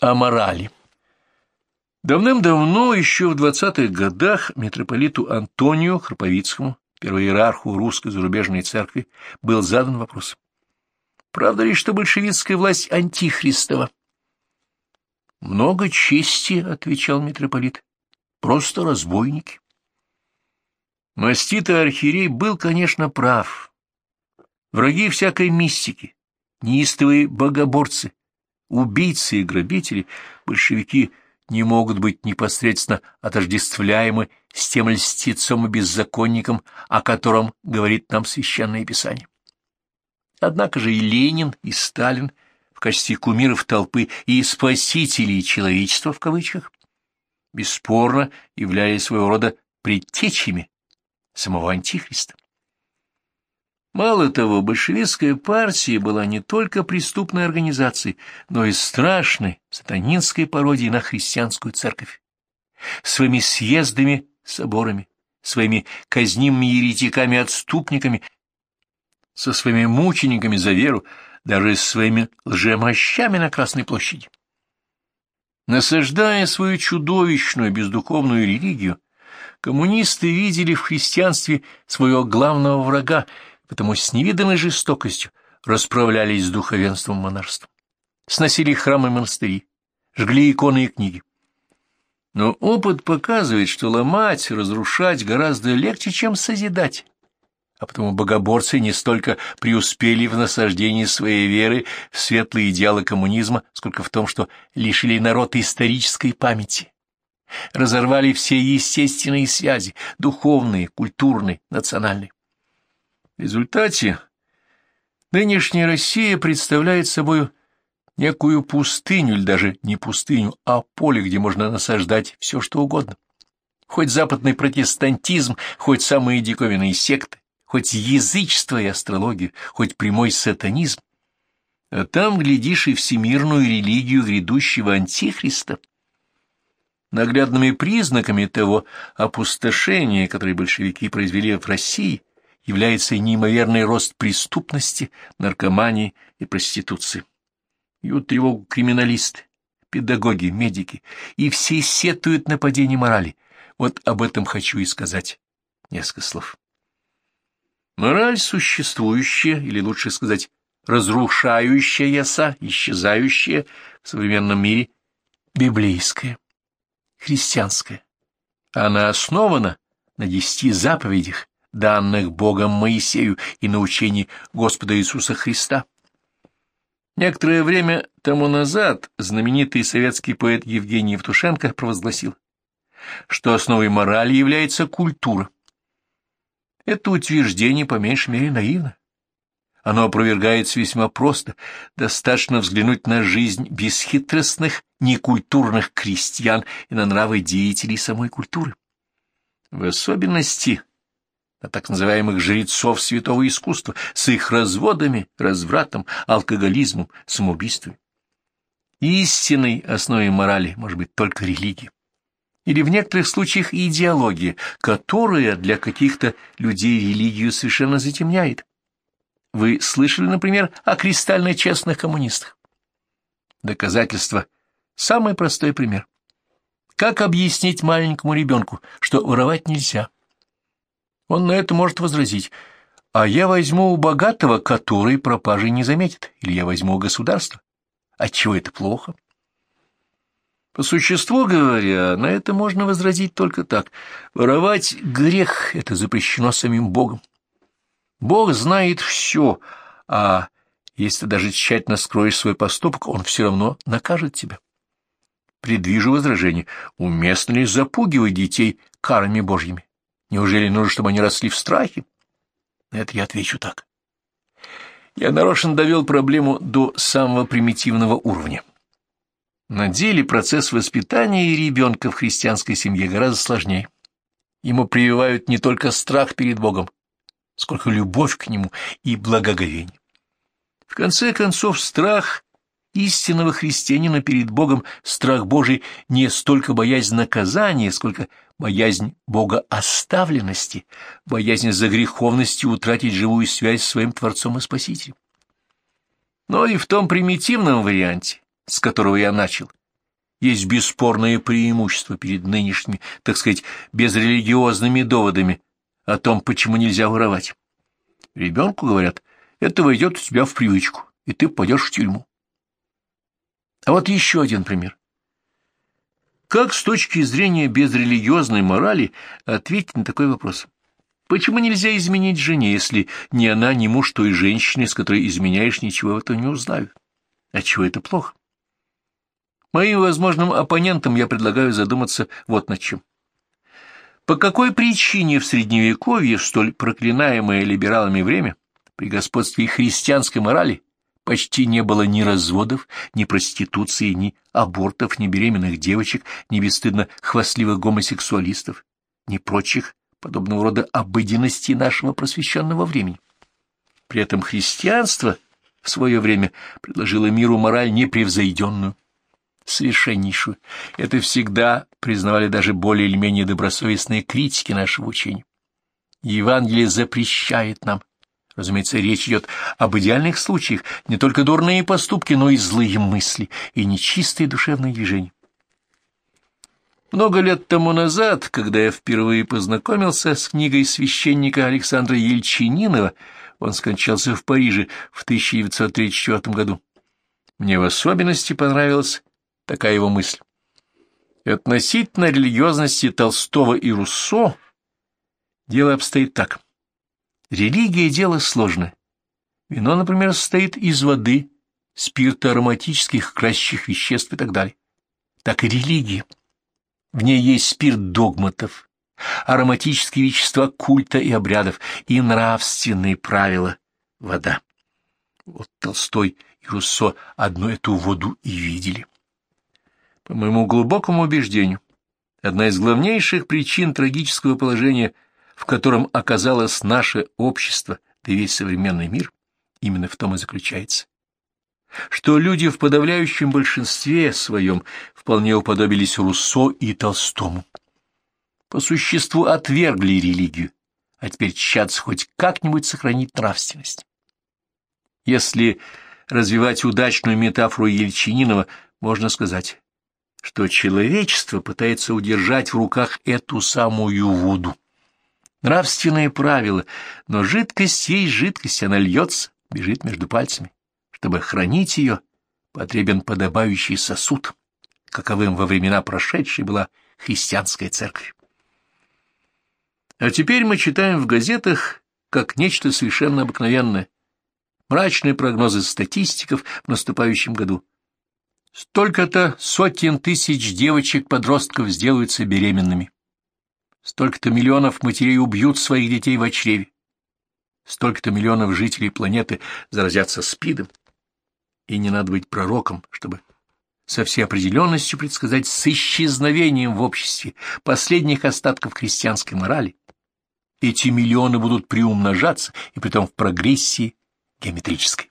О морали. Давным-давно, еще в двадцатых годах, митрополиту Антонию Храповицкому, первоиерарху русской зарубежной церкви, был задан вопрос. Правда ли, что большевистская власть антихристова? «Много чести», — отвечал митрополит, — «просто разбойники». Маститый архиерей был, конечно, прав. Враги всякой мистики, неистовые богоборцы, убийцы и грабители, большевики не могут быть непосредственно отождествляемы с тем льстецом и беззаконником, о котором говорит нам Священное Писание. Однако же и Ленин, и Сталин в качестве кумиров толпы и спасителей человечества в кавычках бесспорно являлись своего рода предтечами самого Антихриста. Мало того, большевистская партия была не только преступной организацией, но и страшной сатанинской пародией на христианскую церковь. Своими съездами, соборами, своими казнимыми еретиками-отступниками, со своими мучениками за веру, даже с своими лжемощами на Красной площади. Насаждая свою чудовищную бездуховную религию, коммунисты видели в христианстве своего главного врага потому с невиданной жестокостью расправлялись с духовенством монарства. Сносили храмы и монастыри, жгли иконы и книги. Но опыт показывает, что ломать, разрушать гораздо легче, чем созидать. А потому богоборцы не столько преуспели в насаждении своей веры в светлые идеалы коммунизма, сколько в том, что лишили народ исторической памяти. Разорвали все естественные связи, духовные, культурные, национальные. В результате нынешняя Россия представляет собой некую пустыню, или даже не пустыню, а поле, где можно насаждать все, что угодно. Хоть западный протестантизм, хоть самые диковинные секты, хоть язычество и астрологию, хоть прямой сатанизм. А там, глядишь, и всемирную религию грядущего антихриста. Наглядными признаками того опустошения, которое большевики произвели в России, является неимоверный рост преступности, наркомании и проституции. Ют тревогу криминалисты, педагоги, медики, и все сетуют на падение морали. Вот об этом хочу и сказать несколько слов. Мораль существующая, или лучше сказать, разрушающаяся, исчезающая в современном мире, библейская, христианская. Она основана на десяти заповедях, данных Богом Моисею и на учении Господа Иисуса Христа. Некоторое время тому назад знаменитый советский поэт Евгений Евтушенко провозгласил, что основой морали является культура. Это утверждение по меньшей мере наивно. Оно опровергается весьма просто. Достаточно взглянуть на жизнь бесхитростных, некультурных крестьян и на нравы деятелей самой культуры. В особенности на так называемых жрецов святого искусства с их разводами, развратом, алкоголизмом, самоубийством. Истинной основой морали может быть только религия. Или в некоторых случаях идеология, которая для каких-то людей религию совершенно затемняет. Вы слышали, например, о кристально честных коммунистах? Доказательство – самый простой пример. Как объяснить маленькому ребенку, что воровать нельзя? Он на это может возразить. А я возьму у богатого, который пропажи не заметит, или я возьму у государства. Отчего это плохо? По существу говоря, на это можно возразить только так. Воровать — грех, это запрещено самим Богом. Бог знает все, а если даже тщательно скроешь свой поступок, он все равно накажет тебя. Предвижу возражение, уместно ли запугивать детей карами Божьими? Неужели нужно, чтобы они росли в страхе? На это я отвечу так. Я нарочно довел проблему до самого примитивного уровня. На деле процесс воспитания ребенка в христианской семье гораздо сложнее. Ему прививают не только страх перед Богом, сколько любовь к Нему и благоговение. В конце концов, страх истинного христианина перед Богом, страх Божий не столько боязнь наказания, сколько боязнь Бога оставленности, боязнь за греховностью утратить живую связь с своим Творцом и Спасителем. Но и в том примитивном варианте, с которого я начал, есть бесспорное преимущество перед нынешними, так сказать, безрелигиозными доводами о том, почему нельзя воровать. Ребенку говорят, это войдет у тебя в привычку, и ты пойдешь в тюрьму. А вот еще один пример. Как с точки зрения безрелигиозной морали ответить на такой вопрос? Почему нельзя изменить жене, если ни она, ни муж той женщины, с которой изменяешь, ничего этого не узнают? А чего это плохо? Моим возможным оппонентам я предлагаю задуматься вот над чем. По какой причине в Средневековье, в столь проклинаемое либералами время, при господстве христианской морали, почти не было ни разводов, ни проституции, ни абортов, ни беременных девочек, ни бесстыдно хвастливых гомосексуалистов, ни прочих подобного рода обыденностей нашего просвещенного времени. При этом христианство в свое время предложило миру мораль непревзойденную, совершеннейшую. Это всегда признавали даже более или менее добросовестные критики нашего учения. Евангелие запрещает нам. Разумеется, речь идет об идеальных случаях, не только дурные поступки, но и злые мысли, и нечистые душевные движения. Много лет тому назад, когда я впервые познакомился с книгой священника Александра Ельчининова, он скончался в Париже в 1934 году. Мне в особенности понравилась такая его мысль. Относительно религиозности Толстого и Руссо дело обстоит так. Религия — дело сложное. Вино, например, состоит из воды, спирта, ароматических красящих веществ и так далее. Так и религия — в ней есть спирт догматов, ароматические вещества культа и обрядов, и нравственные правила — вода. Вот Толстой и Руссо одну эту воду и видели. По моему глубокому убеждению, одна из главнейших причин трагического положения, в котором оказалось наше общество, да весь современный мир, именно в том и заключается что люди в подавляющем большинстве своем вполне уподобились Руссо и Толстому. По существу отвергли религию, а теперь тщатся хоть как-нибудь сохранить нравственность. Если развивать удачную метафору Ельчининова, можно сказать, что человечество пытается удержать в руках эту самую воду. Нравственные правила, но жидкость есть жидкость, она льется, бежит между пальцами. Чтобы хранить ее, потребен подобающий сосуд, каковым во времена прошедшей была христианская церковь. А теперь мы читаем в газетах как нечто совершенно обыкновенное. Мрачные прогнозы статистиков в наступающем году. Столько-то сотен тысяч девочек-подростков сделаются беременными. Столько-то миллионов матерей убьют своих детей в чреве. Столько-то миллионов жителей планеты заразятся СПИДом и не надо быть пророком, чтобы со всей определенностью предсказать с исчезновением в обществе последних остатков христианской морали. Эти миллионы будут приумножаться, и притом в прогрессии геометрической.